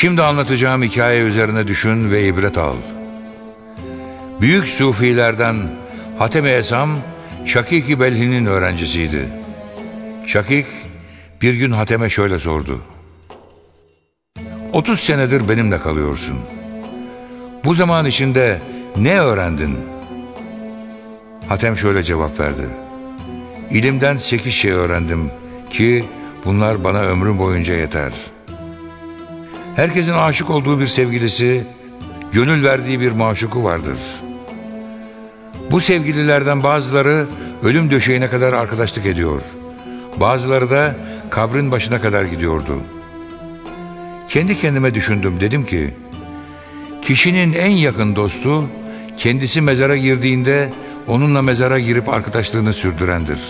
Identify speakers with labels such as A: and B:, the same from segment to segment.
A: Şimdi anlatacağım hikaye üzerine düşün ve ibret al. Büyük sufilerden Hatem-i Esam, Şakik-i Belhi'nin öğrencisiydi. Şakik bir gün Hatem'e şöyle sordu. 30 senedir benimle kalıyorsun. Bu zaman içinde ne öğrendin? Hatem şöyle cevap verdi. İlimden sekiz şey öğrendim ki bunlar bana ömrüm boyunca yeter. Herkesin aşık olduğu bir sevgilisi, gönül verdiği bir maşuku vardır. Bu sevgililerden bazıları ölüm döşeğine kadar arkadaşlık ediyor. Bazıları da kabrin başına kadar gidiyordu. Kendi kendime düşündüm dedim ki, kişinin en yakın dostu kendisi mezara girdiğinde onunla mezara girip arkadaşlığını sürdürendir.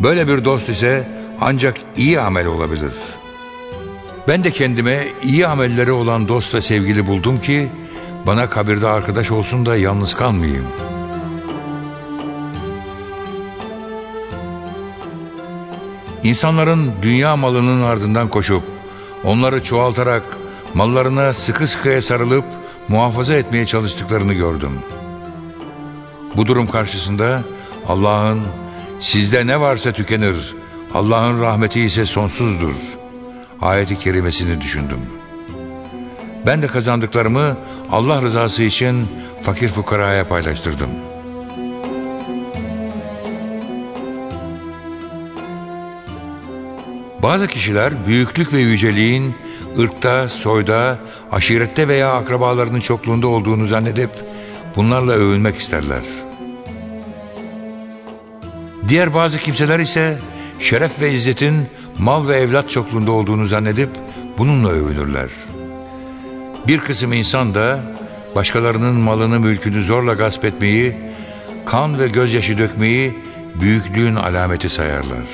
A: Böyle bir dost ise ancak iyi amel olabilir. Ben de kendime iyi amelleri olan dost ve sevgili buldum ki bana kabirde arkadaş olsun da yalnız kalmayayım. İnsanların dünya malının ardından koşup onları çoğaltarak mallarına sıkı sıkıya sarılıp muhafaza etmeye çalıştıklarını gördüm.'' Bu durum karşısında Allah'ın sizde ne varsa tükenir, Allah'ın rahmeti ise sonsuzdur. Ayeti kerimesini düşündüm. Ben de kazandıklarımı Allah rızası için fakir fukaraya paylaştırdım. Bazı kişiler büyüklük ve yüceliğin ırkta, soyda, aşirette veya akrabalarının çokluğunda olduğunu zannedip bunlarla övülmek isterler. Diğer bazı kimseler ise şeref ve izzetin mal ve evlat çokluğunda olduğunu zannedip bununla övünürler. Bir kısım insan da başkalarının malını mülkünü zorla gasp etmeyi, kan ve gözyaşı dökmeyi büyüklüğün alameti sayarlar.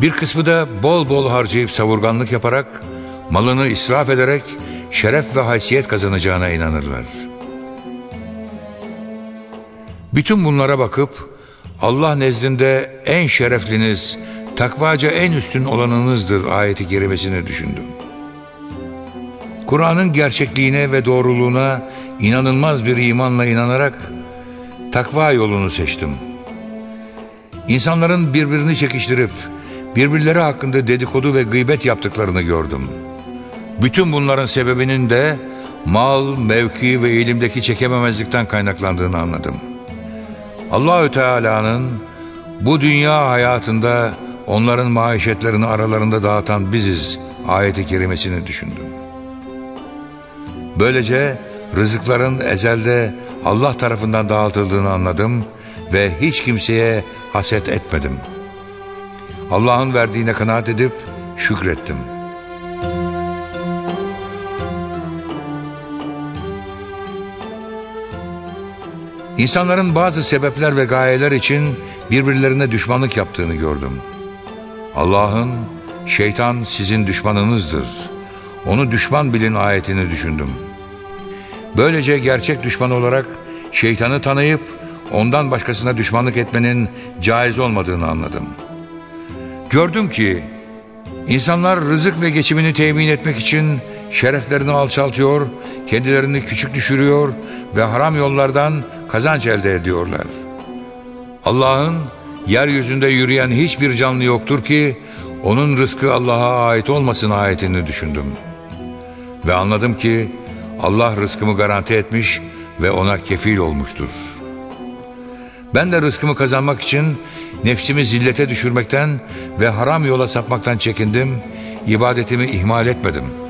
A: Bir kısmı da bol bol harcayıp savurganlık yaparak, malını israf ederek şeref ve haysiyet kazanacağına inanırlar. Bütün bunlara bakıp Allah nezdinde en şerefliniz, takvaca en üstün olanınızdır ayeti kerimesini düşündüm. Kur'an'ın gerçekliğine ve doğruluğuna inanılmaz bir imanla inanarak takva yolunu seçtim. İnsanların birbirini çekiştirip birbirleri hakkında dedikodu ve gıybet yaptıklarını gördüm. Bütün bunların sebebinin de mal, mevki ve ilimdeki çekememezlikten kaynaklandığını anladım.'' Allahü Teala'nın bu dünya hayatında onların maişetlerini aralarında dağıtan biziz ayeti kerimesini düşündüm. Böylece rızıkların ezelde Allah tarafından dağıtıldığını anladım ve hiç kimseye haset etmedim. Allah'ın verdiğine kanaat edip şükrettim.'' İnsanların bazı sebepler ve gayeler için birbirlerine düşmanlık yaptığını gördüm. Allah'ın şeytan sizin düşmanınızdır. Onu düşman bilin ayetini düşündüm. Böylece gerçek düşman olarak şeytanı tanıyıp ondan başkasına düşmanlık etmenin caiz olmadığını anladım. Gördüm ki insanlar rızık ve geçimini temin etmek için şereflerini alçaltıyor, kendilerini küçük düşürüyor ve haram yollardan kazanç elde ediyorlar. Allah'ın yeryüzünde yürüyen hiçbir canlı yoktur ki onun rızkı Allah'a ait olmasın ayetini düşündüm. Ve anladım ki Allah rızkımı garanti etmiş ve ona kefil olmuştur. Ben de rızkımı kazanmak için nefsimi zillete düşürmekten ve haram yola sapmaktan çekindim, ibadetimi ihmal etmedim.''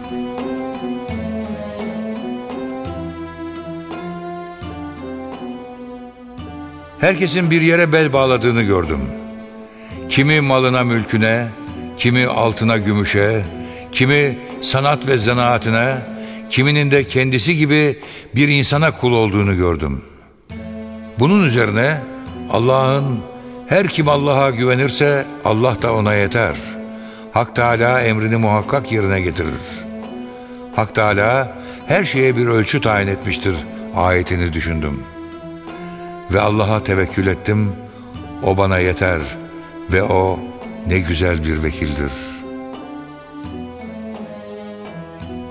A: Herkesin bir yere bel bağladığını gördüm. Kimi malına mülküne, kimi altına gümüşe, kimi sanat ve zanaatine, kiminin de kendisi gibi bir insana kul olduğunu gördüm. Bunun üzerine Allah'ın her kim Allah'a güvenirse Allah da ona yeter. Hak Teala emrini muhakkak yerine getirir. Hak Teala her şeye bir ölçü tayin etmiştir ayetini düşündüm.'' Ve Allah'a tevekkül ettim. O bana yeter ve o ne güzel bir vekildir.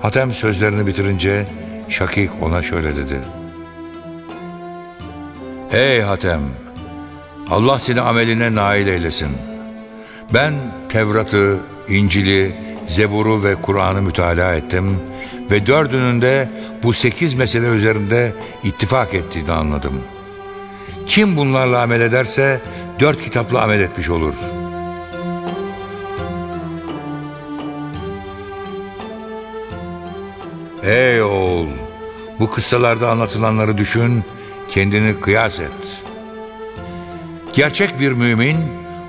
A: Hatem sözlerini bitirince Şakik ona şöyle dedi. Ey Hatem! Allah seni ameline nail eylesin. Ben Tevrat'ı, İncil'i, Zebur'u ve Kur'an'ı mütalaa ettim ve dördünün de bu sekiz mesele üzerinde ittifak ettiğini anladım. Kim bunlarla amel ederse dört kitapla amel etmiş olur. Ey oğul! Bu kıssalarda anlatılanları düşün, kendini kıyas et. Gerçek bir mümin,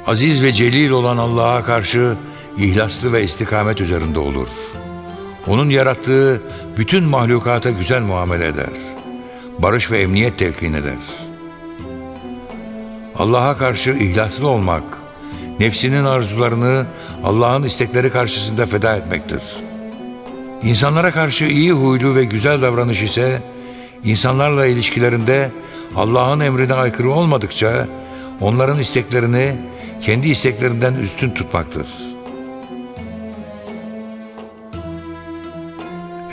A: aziz ve celil olan Allah'a karşı ihlaslı ve istikamet üzerinde olur. Onun yarattığı bütün mahlukata güzel muamele eder. Barış ve emniyet telkin eder. Allah'a karşı ihlaslı olmak, nefsinin arzularını Allah'ın istekleri karşısında feda etmektir. İnsanlara karşı iyi huylu ve güzel davranış ise, insanlarla ilişkilerinde Allah'ın emrine aykırı olmadıkça, onların isteklerini kendi isteklerinden üstün tutmaktır.''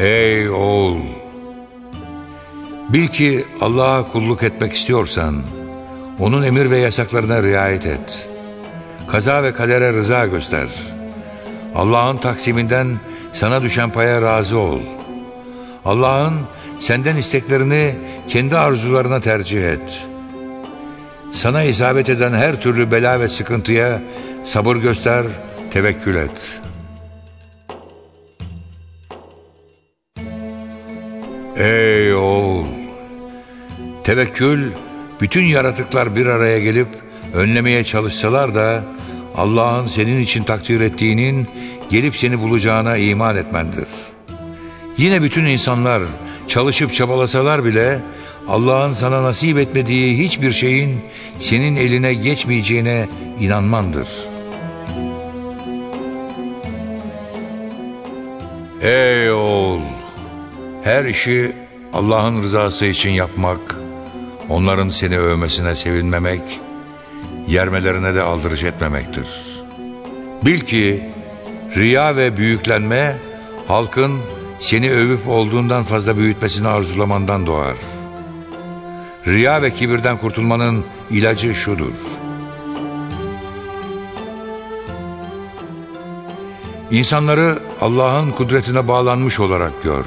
A: Ey oğul! Bil ki Allah'a kulluk etmek istiyorsan, onun emir ve yasaklarına riayet et. Kaza ve kadere rıza göster. Allah'ın taksiminden sana düşen paya razı ol. Allah'ın senden isteklerini kendi arzularına tercih et. Sana isabet eden her türlü bela ve sıkıntıya sabır göster, tevekkül et.'' Ey oğul! Tevekkül, bütün yaratıklar bir araya gelip önlemeye çalışsalar da Allah'ın senin için takdir ettiğinin gelip seni bulacağına iman etmendir. Yine bütün insanlar çalışıp çabalasalar bile Allah'ın sana nasip etmediği hiçbir şeyin senin eline geçmeyeceğine inanmandır. Ey oğul! Her işi Allah'ın rızası için yapmak, onların seni övmesine sevinmemek, yermelerine de aldırış etmemektir. Bil ki riya ve büyüklenme halkın seni övüp olduğundan fazla büyütmesini arzulamandan doğar. Riya ve kibirden kurtulmanın ilacı şudur. İnsanları Allah'ın kudretine bağlanmış olarak gör.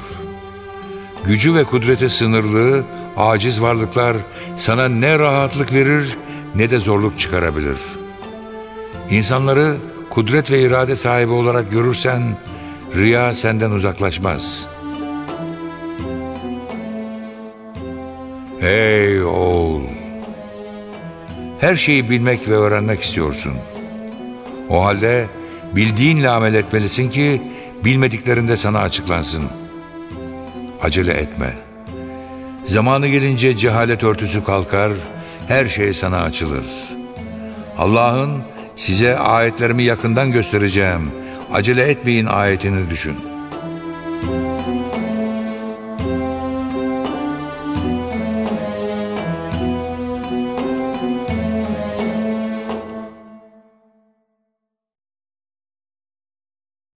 A: Gücü ve kudrete sınırlı, aciz varlıklar sana ne rahatlık verir ne de zorluk çıkarabilir. İnsanları kudret ve irade sahibi olarak görürsen riya senden uzaklaşmaz. Ey oğul! Her şeyi bilmek ve öğrenmek istiyorsun. O halde bildiğinle amel etmelisin ki bilmediklerinde sana açıklansın.'' acele etme. Zamanı gelince cehalet örtüsü kalkar, her şey sana açılır. Allah'ın size ayetlerimi yakından göstereceğim, acele etmeyin ayetini düşün.''